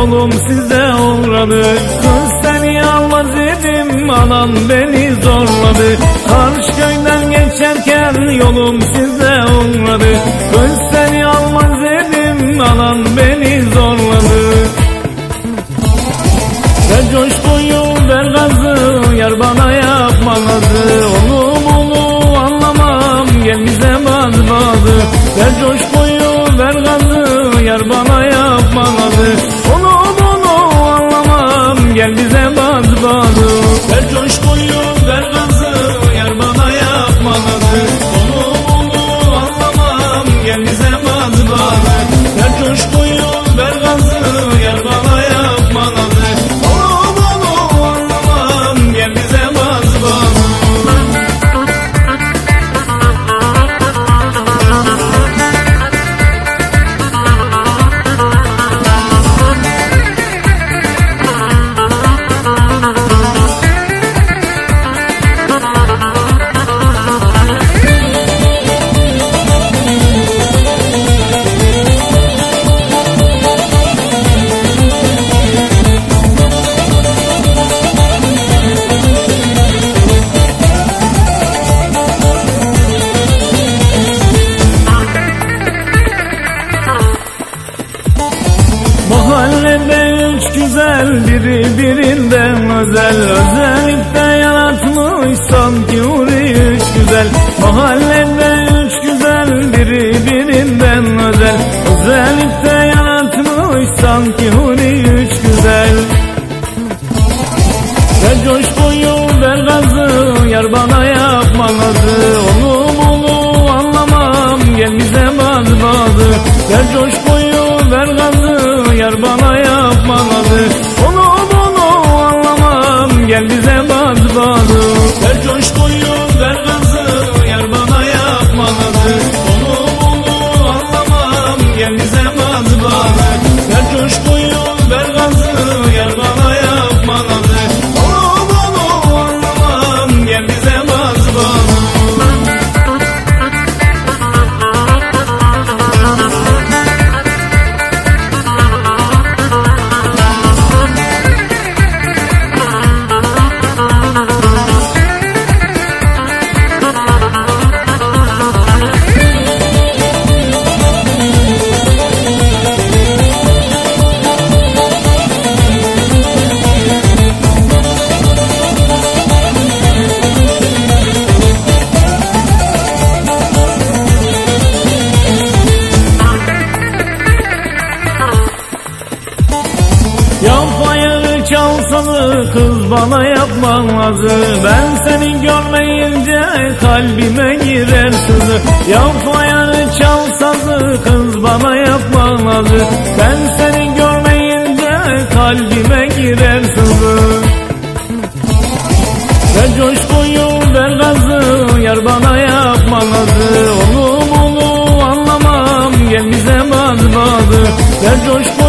yolum size uğradı. Kız seni almaz dedim anan beni zorladı. Karşı köyden geçerken yolum size uğradı. Kız seni almaz dedim anan beni zorladı. Ver coşkuyu ver gazı yar bana yapma nazı Onu bunu anlamam gel bize bazı bazı. Ver coşkuyu ver gazı yar bana güzel biri birinden özel. Özellikle yaratmış sanki Huri üç güzel. Mahallede üç güzel biri birinden özel. Özellikle yaratmış sanki Huri üç güzel. Ver coşkuyu ver gazı yar bana yapma nazı Onu bunu anlamam gel bize bazı bazı. Ver coşkuyu ver gazı bazı Ver coşkuyu ver gazı yar bana yapma nazı Onu bunu anlamam gel bize bazı bazı Ver coşkuyu Çalsalı kız bana yapmazı Ben seni görmeyince kalbime girer sızı. Yapmayı çalsalı kız bana yapmazı Ben seni görmeyince kalbime girer sızı. Ver coşkuyu ver gazı yar bana yapma nazı Onu bunu anlamam gel bize bazı bazı. Ver coşkuyu